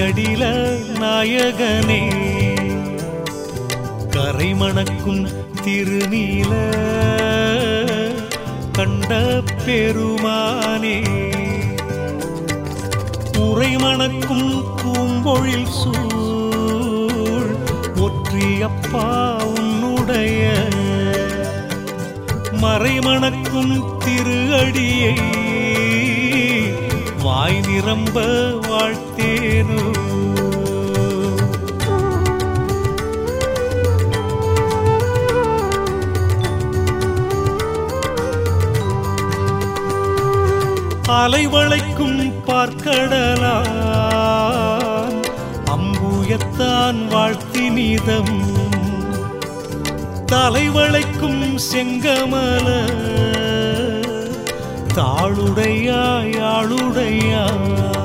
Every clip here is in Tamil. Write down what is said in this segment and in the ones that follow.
செடில நாயகனே கரை மணக்கும் திருநீல கண்ட பெருமானே உரை மணக்கும் பூம்பொழில் சூழ் ஒற்றியப்பா உன்னுடைய மறைமணக்கும் திரு அடியை வாய் நிரம்ப வாழ்த்து ನೀನು அலைவளைக்கும் பார்க்கடலான் அம்புயத்தான் வாழ்த்தி நீதம் தலைவளைக்கும் செங்கமல தாளுடையாய் ஆளுடையாய்.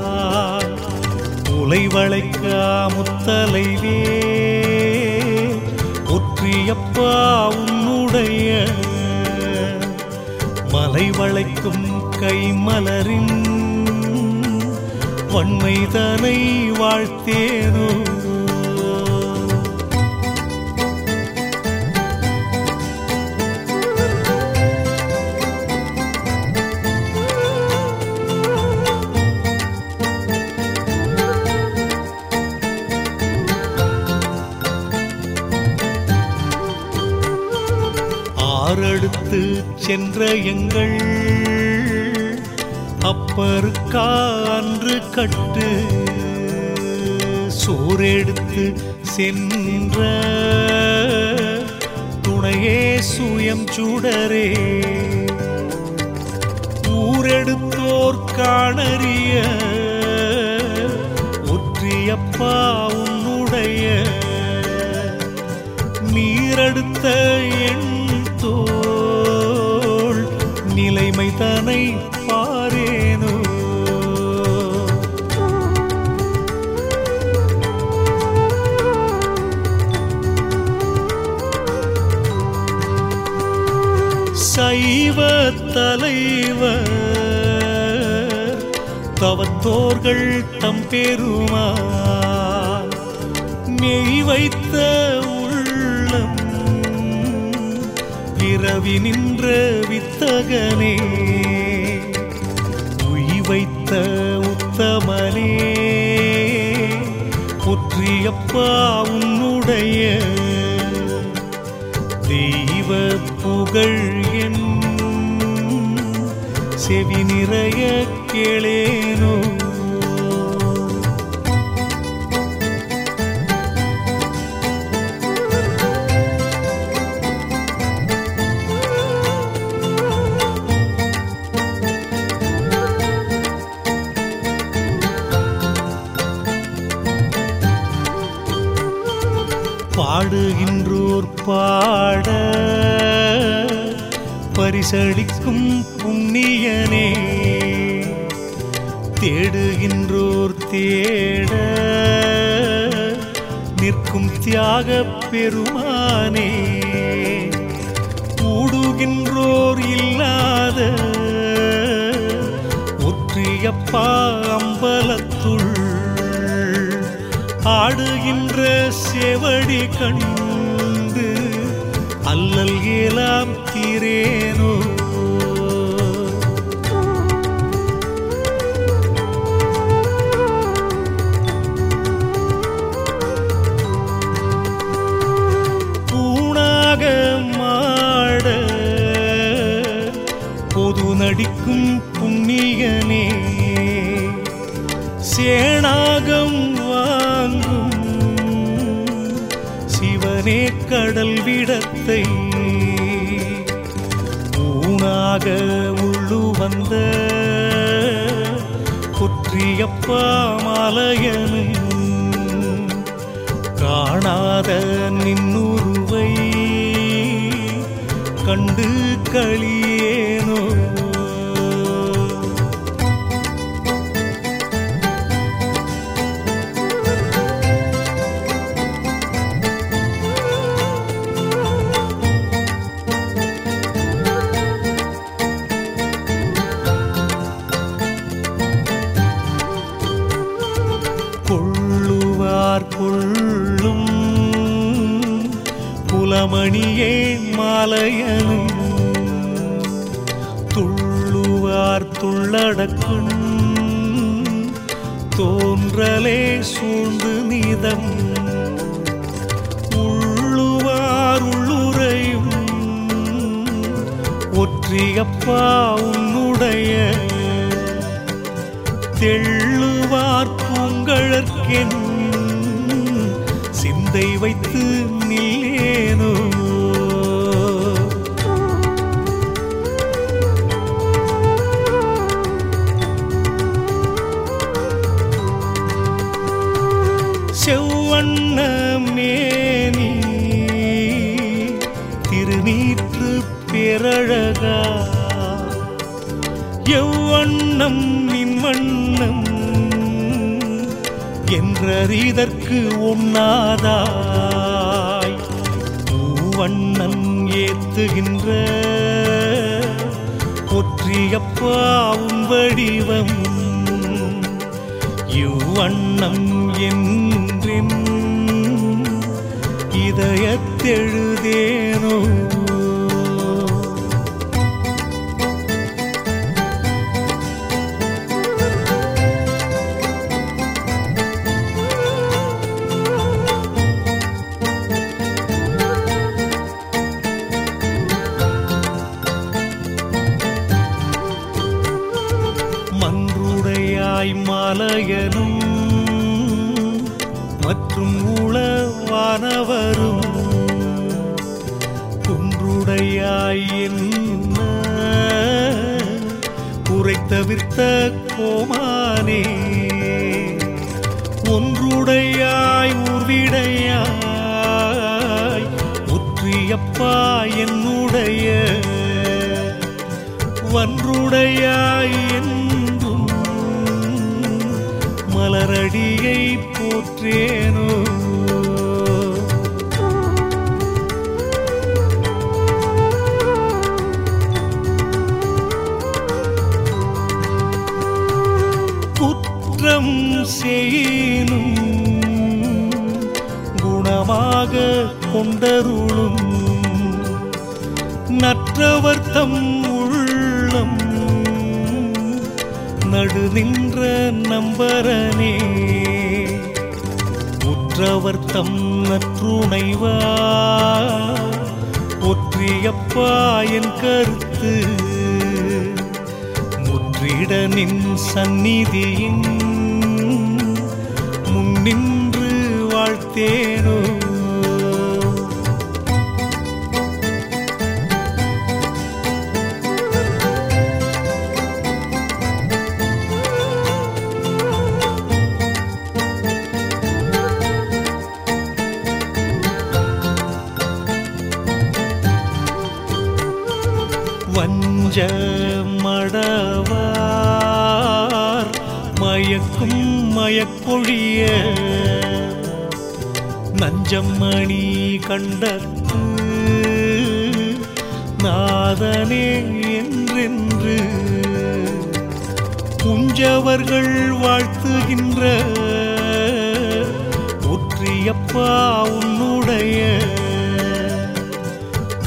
உலைவளைக்கா முத்தலைவே. ஒற்றியப்பா உன்னுடைய. மலை வளைக்கும் கைமலரின். வன்மைதனை வாழ்த்தேனோ. அழைத்து சென்ற எங்கள் அப்பருக்கா அன்று கட்டு சோறெடுத்து சென்ற துணையே சுயம் சுடரே. ஊரெடுத்தோர் காணறிய ஒற்றியப்பா உன்னுடைய நீரெடுத்த எண் தவத்தோர்கள் தம் பெருமா மெய் வைத்த உள்ளம் பிறவி நின்ற வித்தகனே உய் வைத்த உத்தமனே புற்றியப்பா உன்னுடைய தெய்வ புகழ் என் செவி நிறைய கேளேனோ. செழிக்கும் புண்ணியனே தேடுகின்றோர் தேட நிற்கும் தியாக பெருமானே கூடுகின்றோர் இல்லாத ஒற்றியப்பா அம்பலத்துள் ஆடுகின்ற செவடி கண்டு அல்லல் ஏலாம் தீரேனோ ஊனாக உள்ளு வந்த குற்றியப்பா மாலையனும் காணாத நின்னுருவை கண்டு களியேனோ. மணியே மாலையனு. துள்ளுவார் துள்ளடக்கும் தோன்றலே சூழ்ந்து நீதம். உள்ளுவார் உள்ளுரையும் ஒற்றியப்பா உன்னுடைய. தெள்ளுவார் பூங்கழற்கென். சிந்தை வைத்து நில்லேனோ வண்ணம் இம்மண்ணம் வண்ணம். என்றறிதற்கு ஒண்ணாதாய் மூவண்ணன் ஏத்துகின்ற ஒற்றியப்பாவும் வடிவம். இவ்வண்ணம் என்றின் இதயத்தெழுதேனோ. மலரடியை போற்றேனோ? குற்றம் செய்யும் குணமாக கொண்டருளும். நற்றவர்த்தம் நடு நின்ற நம்பரனே. உற்றவர் தம் நற்றுணைவா? ஒற்றியப்பா என் கருத்து. முற்றிடனின் சந்நிதியின் முன்னின்று வாழ்த்தேனோ? வஞ்ச மடவார். மயக்கும் மயக்கொழிய நஞ்சம்மணி கண்டத்து நாதனே என்றென்று குஞ்சவர்கள் வாழ்த்துகின்ற ஒற்றியப்பா உன்னுடைய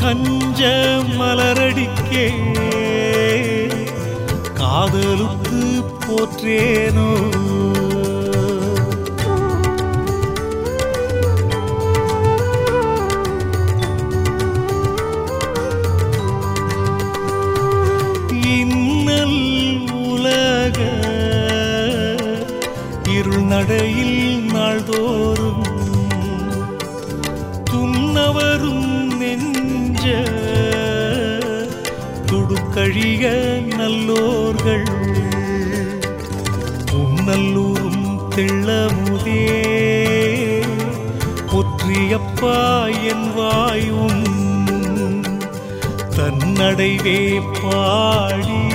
கஞ்ச மலரடிக்கே காதலுக்கு போற்றேனோ? துடுக்கழிய நல்லோர்கள். உன்னல்லூரும் தெள்ளமுதே. ஒற்றியப்பா என் வாயும். தன்னடைவே பாடி.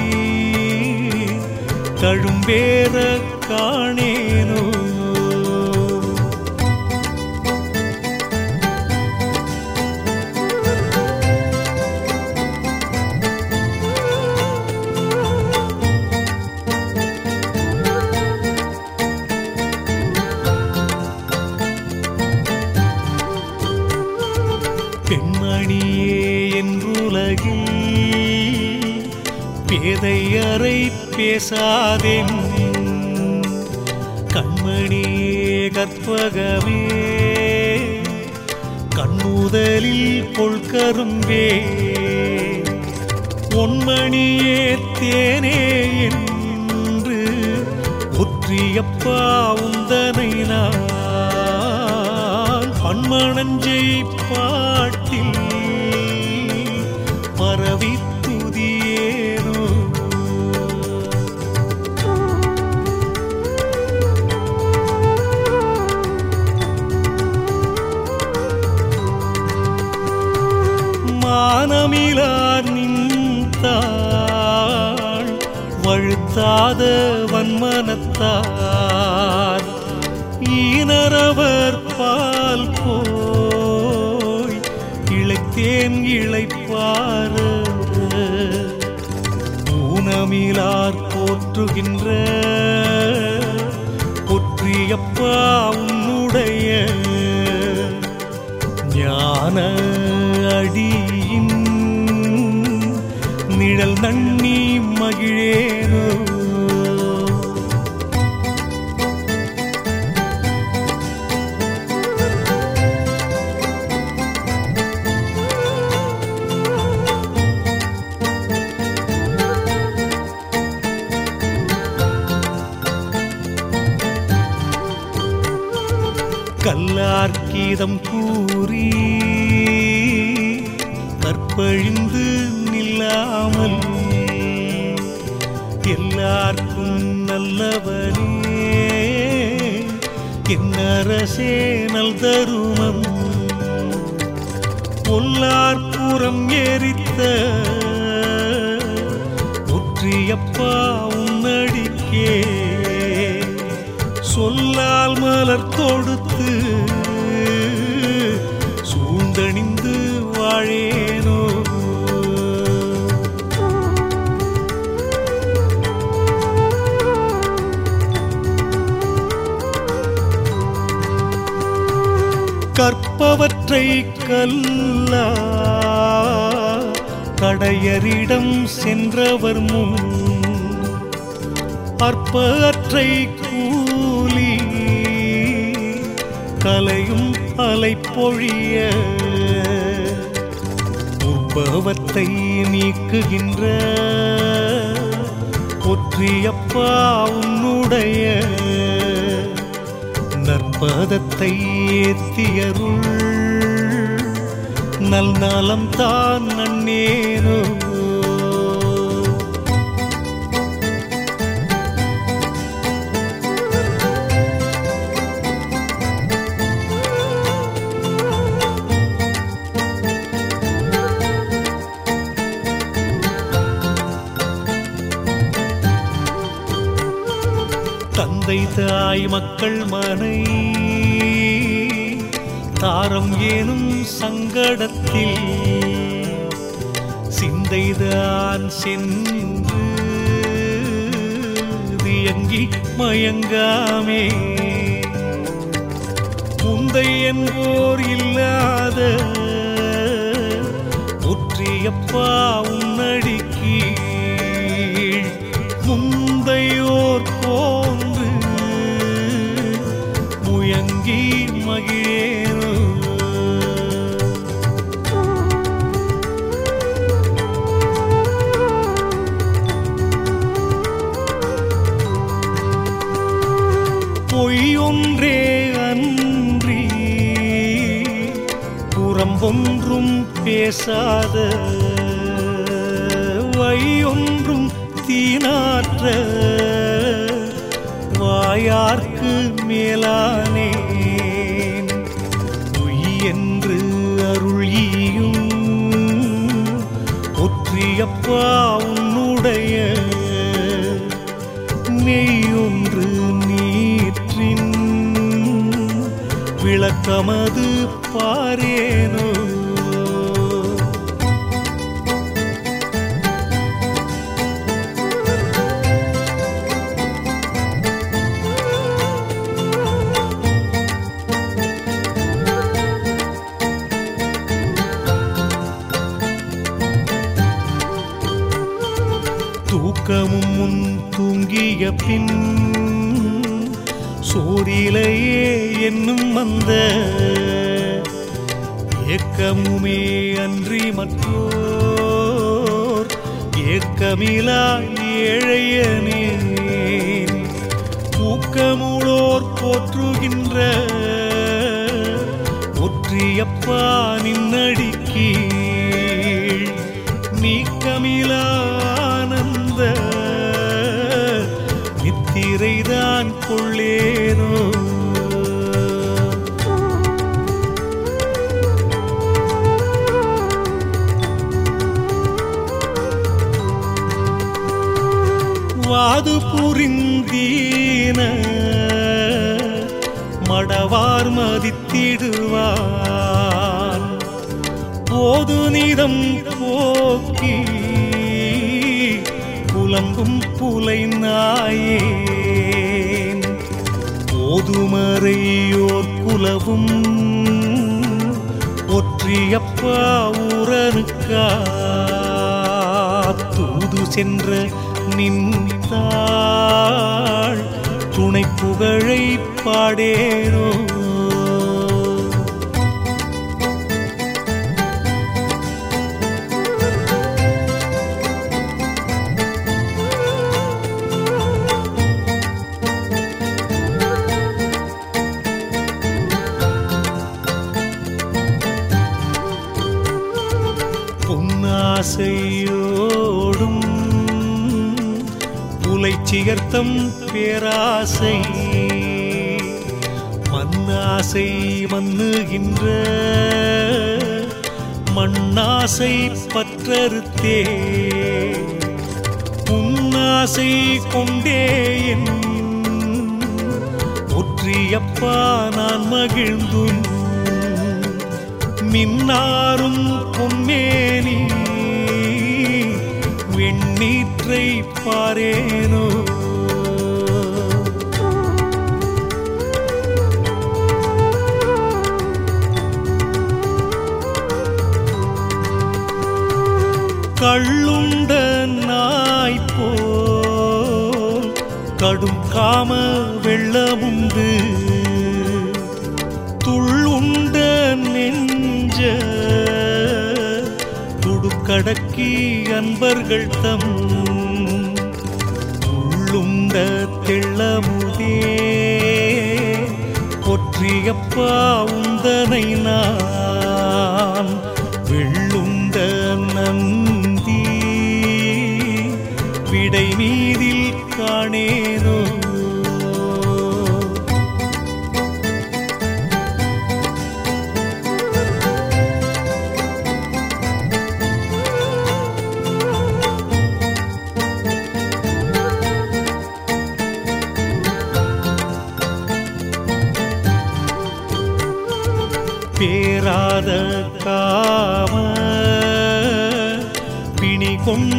தழும்பேற காணேனோ. உலகில் பேதையரை பேசாதே கண்மணியே கற்பகமே கண்ணுதலில் கொள்கரும்பே பொன்மணியே தேனே என்று ஒற்றியப்பா உந்தனை நான். பன்மணஞ்சை வழுத்தாத வன்மனத்தார் ஈனரவர் பால் போய் இழைத்தேன் இழைப்பார. ஊனமிலார் போற்றுகின்ற ஒற்றியப்பா உன்னுடைய ஞான அடியின் நிழல் நன்னி மகிழேனோ கீதம் கூறி கற்பழிந்து நில்லாமல் எல்லார்க்கும் நல்லவனே. என்னரசே நல் தருமம். பொல்லார்புறம் எரித்த ஒற்றியப்பா உன்னடிக்கே. சொல்லால் மலர் தொடுத்து வந்தணிந்து வாழேனோ? கற்பவற்றை கல்லா கடையரிடம் சென்றவர் முன் அற்பற்றை கூலி கலையும் அலைப்பொழிய உற்பவத்தை நீக்குகின்ற ஒற்றியப்பா உன்னுடைய நற்பதத்தை ஏத்தியருள். நல் நலம் தான் நன்னேரோ. தாய் மக்கள் மனை. தாரம் ஏனும் சங்கடத்தில் சிந்தைதான் சென்று இயங்கி மயங்காமே. முந்தை என்போர் இல்லாத முற்றியப்பாவும் பேசாத வையொன்றும் தீனாற்ற வாயார்க்கு மேலானேன். பொய் என்று அருளியும் ஒற்றியப்பா உன்னுடைய மெய்யொன்று நீற்றின். விளக்கமது பாரே வாது புரிந்தீன. மடவார் மதித்திடுவான் போது நிதம் போக்கி புலம்பும் புலை நாயேன். போதுமறையோர் குலவும் ஒற்றியப்பா உரனுக்கா தூது சென்ற நின் நின்றாள் துணை புகழை பாடேனோ பொன்னாசையோடும் புலைச்சிகர்த்தம் பேராசை. மண்ணாசை மன்னுகின்ற மண்ணாசை பற்றறுத்தே. உன்னாசை கொண்டே என் ஒற்றியப்பா நான் மகிழ்ந்தும் மின்னாரும் பொம்மேனி வெண்ணீற்றை பாரேனோ. கள்ளுண்ட நாய் கடும் காம வெள்ளமுண்டு. அடக்கி அன்பர்கள் தம் உள்ளுண்ட தெள்ளமுதே. ஒற்றியப்பா உந்தனை நான்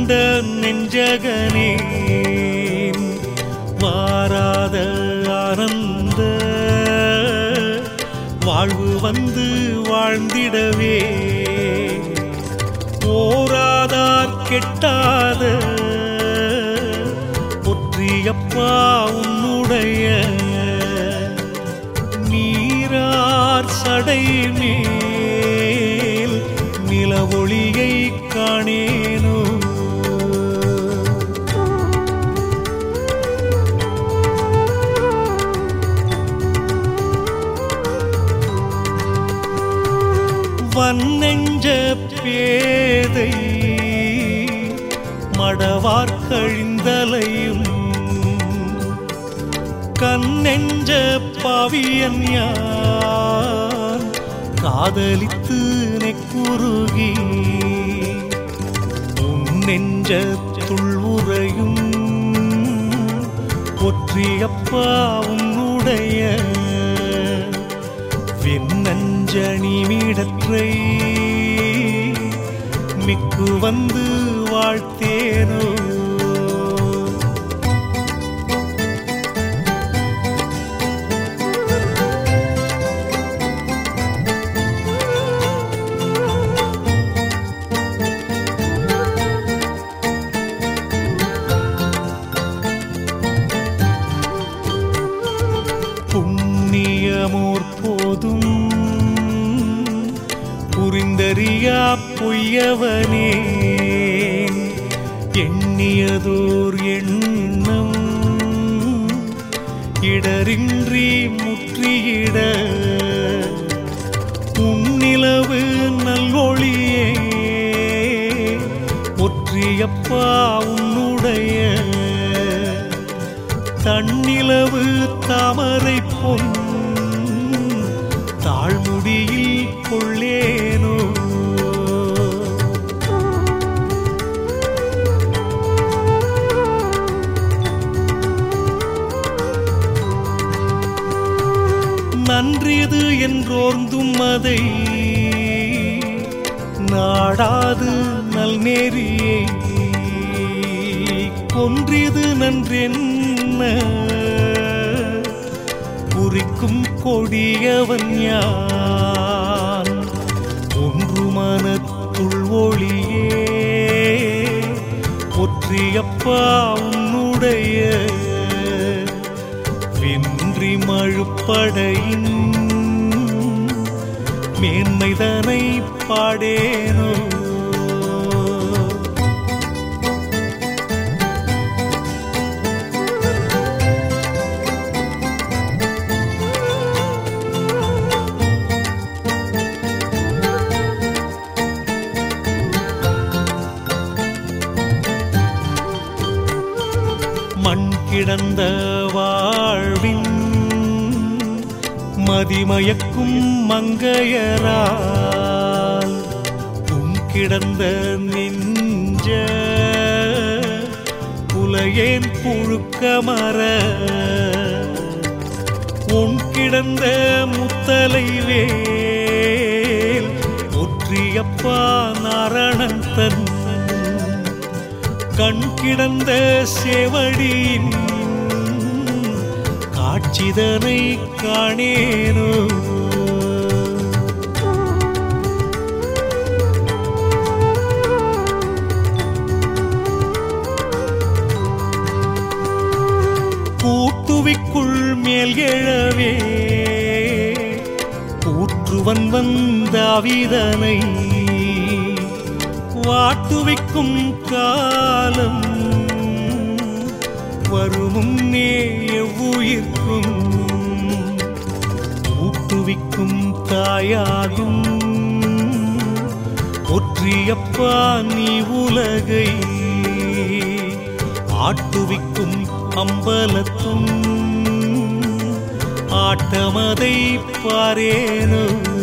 கொண்ட நெஞ்சகனே வாராத ஆனந்த வாழ்வு வந்து வாழ்ந்திடவே. போராதார் கெட்டாத பொற்றியப்பா உன்னுடைய நீரார் சடை கலையும் கண்ணெஞ்ச பாவியன் யார்? காதலித்து நெக்குருகி உன் நெஞ்ச துள்ளுறையும் ஒற்றியப்பா உன்னுடைய வெண்ணஞ்சணி மீடற்றை மிக்கு வந்து வாழ்த்தி பொய்யவனே எண்ணியதோர் எண்ணம் இடரின்றி முற்றியிட உன்னிலவு நல்லொளியே ஒற்றியப்பா உன்னுடைய தன்னிலவு தாமரை பொன் தாழ்முடியில் கொள்ளேனோ அன்றியது என்றோர்ந்தும் அதை நாடாது நல்நேரியே. கொன்றியது நன்றென்ன? குறிக்கும் கொடியவன் யான்? ஒன்று மனத்துள் ஒளியே. ஒற்றியப்பா உன்னுடைய மழுப்படையின் மேன்மைதனை பாடேனோ. மண் கிடந்த மதிமயக்கும் மங்கையரால் உம் கிடந்த நெஞ்ச புலையேன் புழுக்க மர உன் கிடந்த முத்தலை ஒற்றியப்பா நாரணன் தன் கண் கிடந்த செவடியின் காட்சிதனை காணேனோ. கூட்டுவிக்குள் மேல் எழவே கூற்றுவன் வந்த அவிதனை வாட்டுவிக்கும் காலம் வருமும் நே எவ்வுயிர்க்கும் ஊட்டுவிக்கும் தாயாகும். ஒற்றியப்பா நீ உலகை ஆட்டுவிக்கும் அம்பலத்தும். ஆட்டமதை பாரேனும்.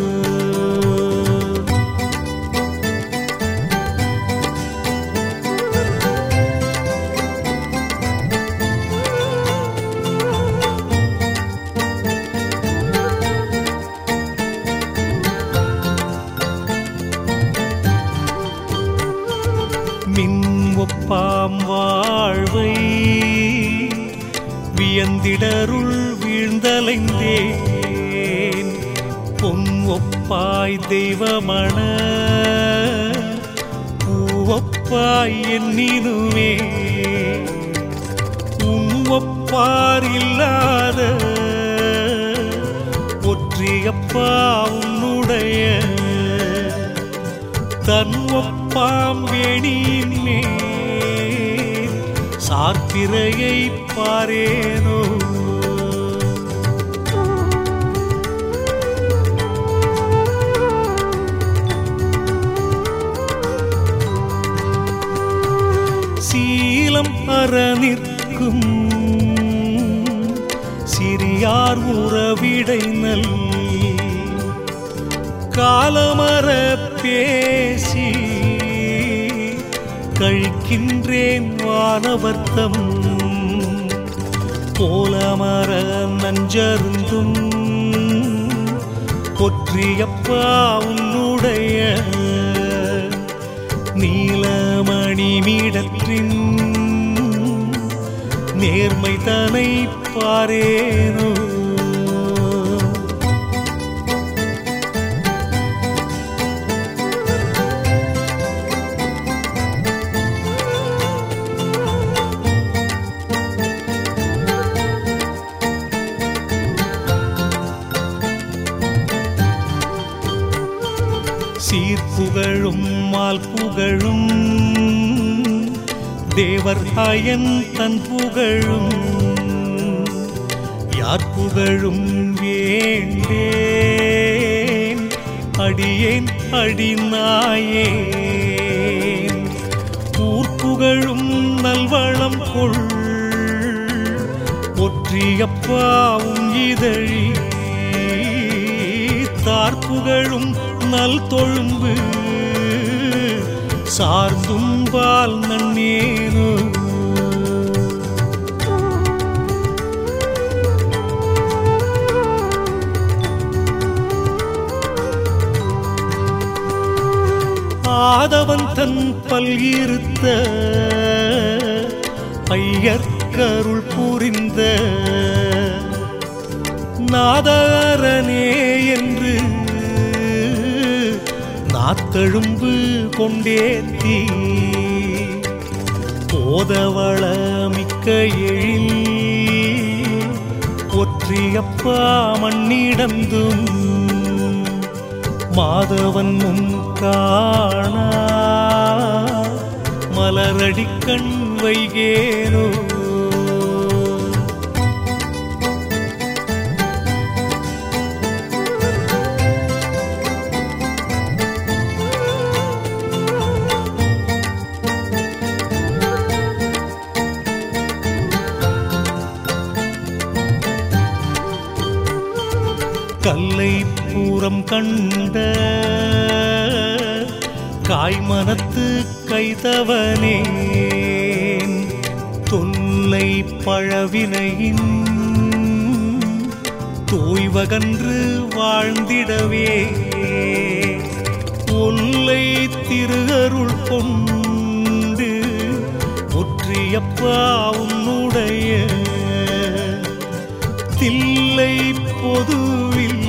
தெய்வமண பூவப்பாய் எண்ணினுமே உன் இல்லாத ஒற்றியப்பா உன்னுடைய தன்வப்பாம் ஒப்பாம் வேணியின் மேல் பாரேனோ. நின்ற நிற்கும். சிறியார் உறவிடை நல் காலமர பேசி. கழிக்கின்றேன் வானவர்த்தம். கோலமர நஞ்சருந்தும். பொற்றியப்பா உன்னுடைய. நீலமணி மீடற்றின். நேர்மை தனை பாரேனோ. சீர்புகழும் மால் புகழும் தேவர் தாயன் தன் புகழும் யார் புகழும் வேண்டேன்? அடியேன் அடிநாயேன் ஊர் புகழும் நல்வளம் கொள் ஒற்றியப்பாவும் இதழி. தார்புகழும் நல் தொழும்பு சார்ந்தும்பால் நன்னே. ஆதவன் தன் பல்கிருத்த ஐயர்கருள் புரிந்த நாதரனே என்று நாத்தழும்பு கொண்டேத்தி போதவள மிக்க எழில் ஒற்றியப்பா மண்ணிடந்தும் மாதவன் முன் காணா. மலரடி கண் வைகேனோ கண்ட காய்மனத்து கைதவனே தொல்லை பழவினையின் தோய்வகன்று வாழ்ந்திடவே. ஒல்லை திருகருள் கொண்டு ஒற்றியப்பா உன்னுடைய தில்லை பொதுவில்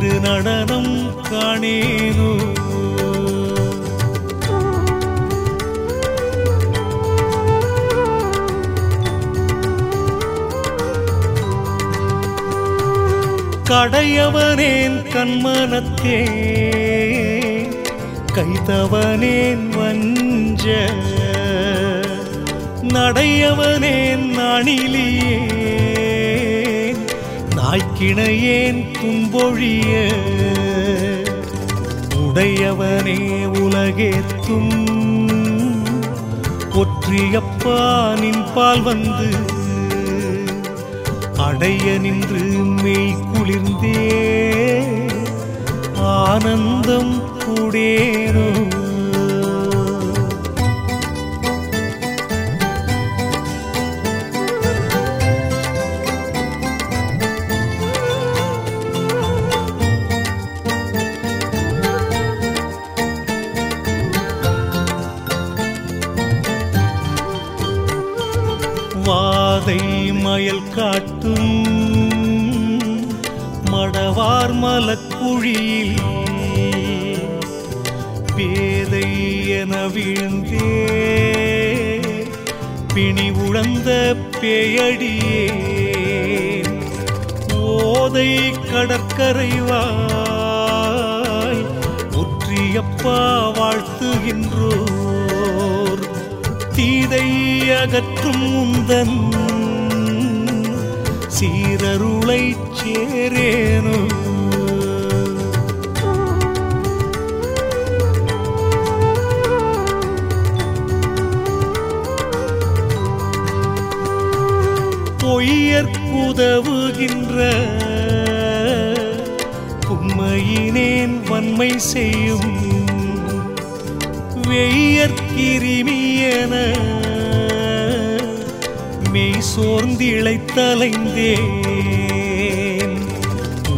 திரு நடனம் காணேனோ. கடையவனேன் கண்மனத்தே கைதவனேன் வஞ்ச நடையவனேன் நாணிலியே நாய்க்கிணையேன் துன்பொழிய உடையவனே உலகேத்தும். ஒற்றியப்பா நின்பால் வந்து அடைய நின்று மெய் குளிர்ந்தே ஆனந்தம் கூடேனோ காட்டும் மடவார் மலக்குழியில் பேதை என விழுந்தே பிணி உழந்த பேயடியே ஓதை கடற்கரைவாய் ஒற்றியப்பா வாழ்த்துகின்றோர். தீதை அகற்றும் உந்தன் சீரருளை சேரேனோ? பொய்யற்குதவுகின்ற உண்மையினேன் வன்மை செய்யும் வெய்யற்கிருமியன மெய் சோர்ந்திழைத்தலைந்தேன்.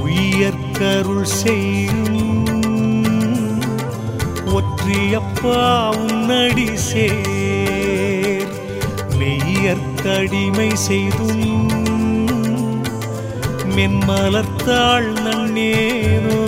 உயர்கருள் செய்யும் ஒற்றியப்பா உன்னடி சேர். மெய்யற்கடிமை செய்தும் மென்மலர்த்தாள் நன்னேனோ